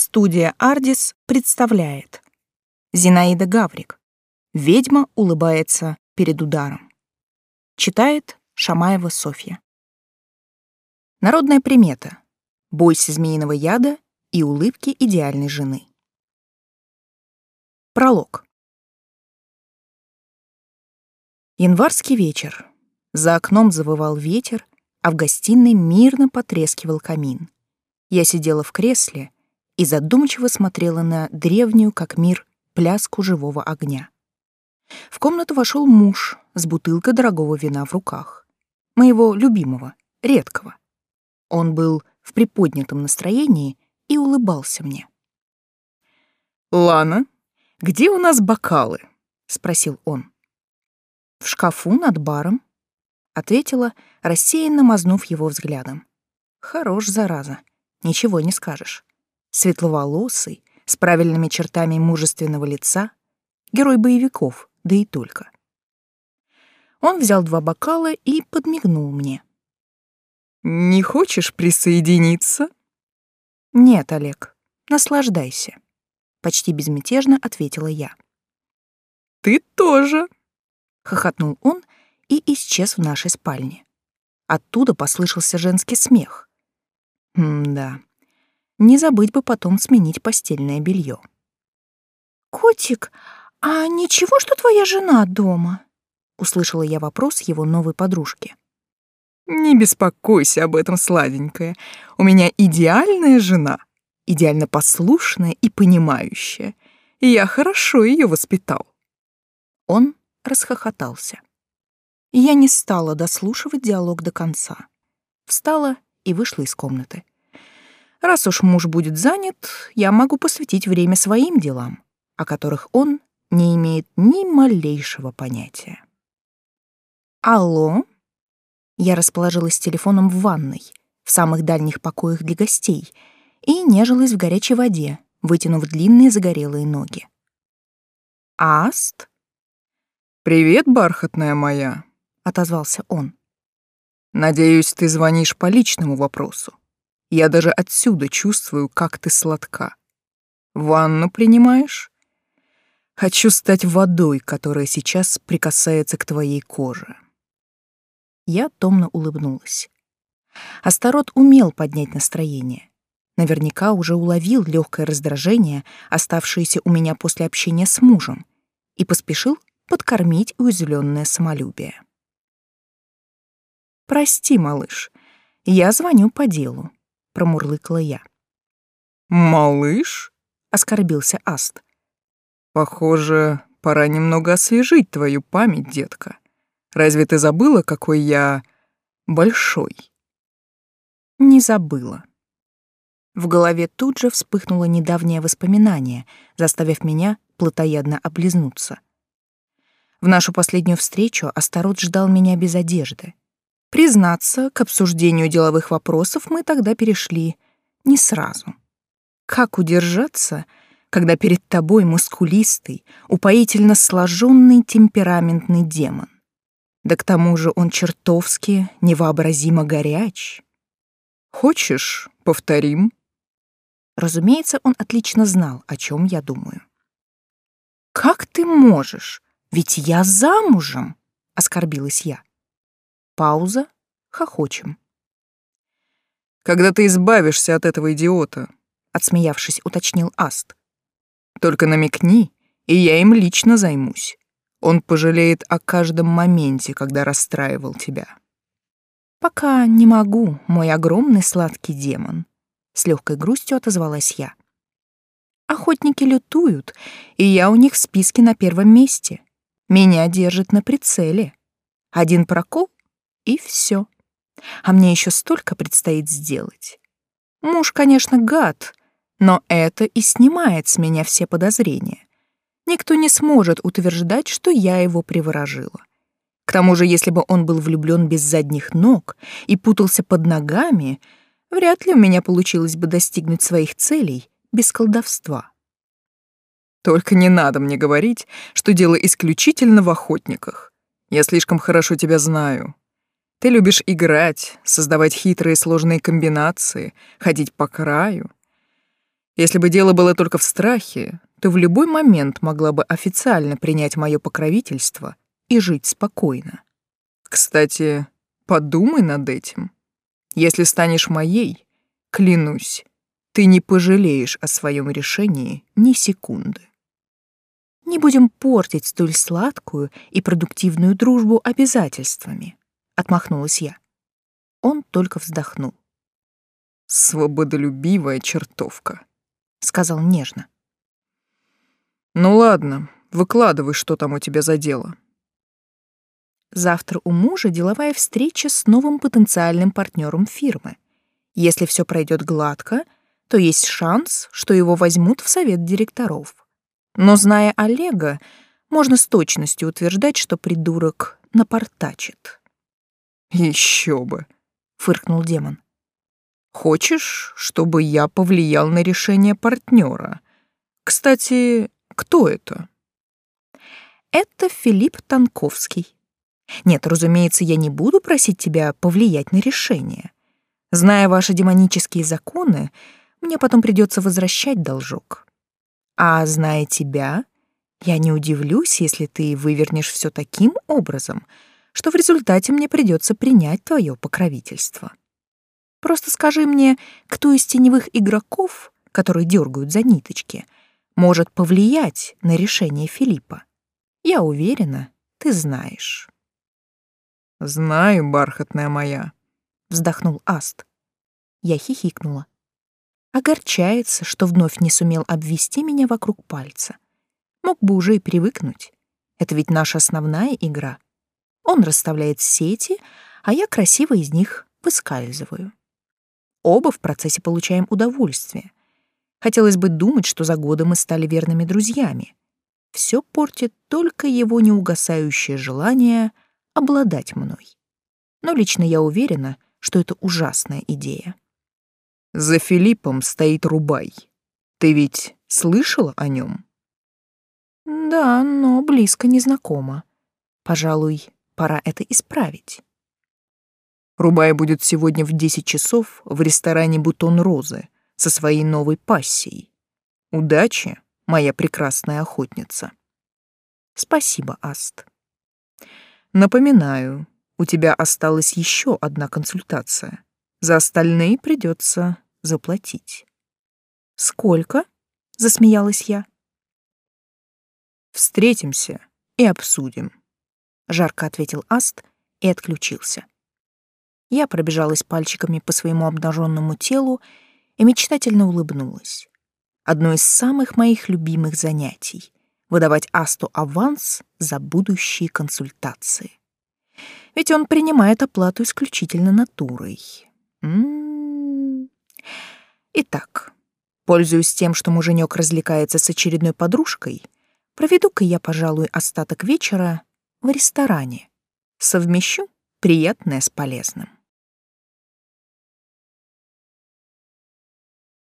Студия «Ардис» представляет Зинаида Гаврик. Ведьма улыбается перед ударом. Читает Шамаева Софья. Народная примета. Бойся змеиного яда и улыбки идеальной жены. Пролог. Январский вечер. За окном завывал ветер, а в гостиной мирно потрескивал камин. Я сидела в кресле и задумчиво смотрела на древнюю, как мир, пляску живого огня. В комнату вошел муж с бутылкой дорогого вина в руках. Моего любимого, редкого. Он был в приподнятом настроении и улыбался мне. «Лана, где у нас бокалы?» — спросил он. «В шкафу над баром», — ответила, рассеянно мазнув его взглядом. «Хорош, зараза, ничего не скажешь светловолосый, с правильными чертами мужественного лица, герой боевиков, да и только. Он взял два бокала и подмигнул мне. «Не хочешь присоединиться?» «Нет, Олег, наслаждайся», — почти безмятежно ответила я. «Ты тоже», — хохотнул он и исчез в нашей спальне. Оттуда послышался женский смех. М-да, не забыть бы потом сменить постельное белье. «Котик, а ничего, что твоя жена дома?» — услышала я вопрос его новой подружки. «Не беспокойся об этом, сладенькая. У меня идеальная жена, идеально послушная и понимающая. И я хорошо ее воспитал». Он расхохотался. Я не стала дослушивать диалог до конца. Встала и вышла из комнаты. Раз уж муж будет занят, я могу посвятить время своим делам, о которых он не имеет ни малейшего понятия. Алло? Я расположилась с телефоном в ванной, в самых дальних покоях для гостей, и нежилась в горячей воде, вытянув длинные загорелые ноги. Аст? Привет, бархатная моя, отозвался он. Надеюсь, ты звонишь по личному вопросу. Я даже отсюда чувствую, как ты сладка. Ванну принимаешь? Хочу стать водой, которая сейчас прикасается к твоей коже. Я томно улыбнулась. Астарот умел поднять настроение. Наверняка уже уловил легкое раздражение, оставшееся у меня после общения с мужем, и поспешил подкормить уязвленное самолюбие. «Прости, малыш, я звоню по делу промурлыкала я. «Малыш?» — оскорбился Аст. «Похоже, пора немного освежить твою память, детка. Разве ты забыла, какой я большой?» Не забыла. В голове тут же вспыхнуло недавнее воспоминание, заставив меня плотоядно облизнуться. В нашу последнюю встречу Астарот ждал меня без одежды. Признаться, к обсуждению деловых вопросов мы тогда перешли не сразу. Как удержаться, когда перед тобой мускулистый, упоительно сложенный темпераментный демон? Да к тому же он чертовски невообразимо горяч. Хочешь, повторим? Разумеется, он отлично знал, о чем я думаю. Как ты можешь? Ведь я замужем, оскорбилась я. Пауза. Хохочем. «Когда ты избавишься от этого идиота?» — отсмеявшись, уточнил Аст. «Только намекни, и я им лично займусь. Он пожалеет о каждом моменте, когда расстраивал тебя». «Пока не могу, мой огромный сладкий демон», — с легкой грустью отозвалась я. «Охотники лютуют, и я у них в списке на первом месте. Меня держит на прицеле. Один прокол, и все. А мне еще столько предстоит сделать. Муж, конечно, гад, но это и снимает с меня все подозрения. Никто не сможет утверждать, что я его приворожила. К тому же, если бы он был влюблен без задних ног и путался под ногами, вряд ли у меня получилось бы достигнуть своих целей без колдовства. Только не надо мне говорить, что дело исключительно в охотниках. Я слишком хорошо тебя знаю. Ты любишь играть, создавать хитрые сложные комбинации, ходить по краю. Если бы дело было только в страхе, то в любой момент могла бы официально принять мое покровительство и жить спокойно. Кстати, подумай над этим. Если станешь моей, клянусь, ты не пожалеешь о своем решении ни секунды. Не будем портить столь сладкую и продуктивную дружбу обязательствами, отмахнулась я. Он только вздохнул. Свободолюбивая чертовка, сказал нежно. Ну ладно, выкладывай, что там у тебя за дело. Завтра у мужа деловая встреча с новым потенциальным партнером фирмы. Если все пройдет гладко, то есть шанс, что его возьмут в совет директоров. Но зная Олега, можно с точностью утверждать, что придурок напортачит. Еще бы, фыркнул демон. Хочешь, чтобы я повлиял на решение партнера? Кстати, кто это? Это Филипп Танковский. Нет, разумеется, я не буду просить тебя повлиять на решение. Зная ваши демонические законы, мне потом придется возвращать должок. А зная тебя, я не удивлюсь, если ты вывернешь все таким образом, что в результате мне придется принять твое покровительство. Просто скажи мне, кто из теневых игроков, которые дергают за ниточки, может повлиять на решение Филиппа. Я уверена, ты знаешь. «Знаю, бархатная моя», — вздохнул Аст. Я хихикнула. Огорчается, что вновь не сумел обвести меня вокруг пальца. Мог бы уже и привыкнуть. Это ведь наша основная игра. Он расставляет сети, а я красиво из них выскальзываю. Оба в процессе получаем удовольствие. Хотелось бы думать, что за годы мы стали верными друзьями. Все портит только его неугасающее желание — обладать мной. Но лично я уверена, что это ужасная идея. За Филиппом стоит Рубай. Ты ведь слышала о нем? Да, но близко не знакома. Пожалуй, пора это исправить. Рубай будет сегодня в 10 часов в ресторане «Бутон Розы» со своей новой пассией. Удачи, моя прекрасная охотница. Спасибо, Аст. Напоминаю, у тебя осталась еще одна консультация. За остальные придется заплатить. Сколько? засмеялась я. Встретимся и обсудим, жарко ответил Аст и отключился. Я пробежалась пальчиками по своему обнаженному телу и мечтательно улыбнулась. Одно из самых моих любимых занятий выдавать Асту аванс за будущие консультации. Ведь он принимает оплату исключительно натурой. М -м -м. Итак, пользуясь тем, что муженек развлекается с очередной подружкой, проведу-ка я, пожалуй, остаток вечера в ресторане. Совмещу приятное с полезным.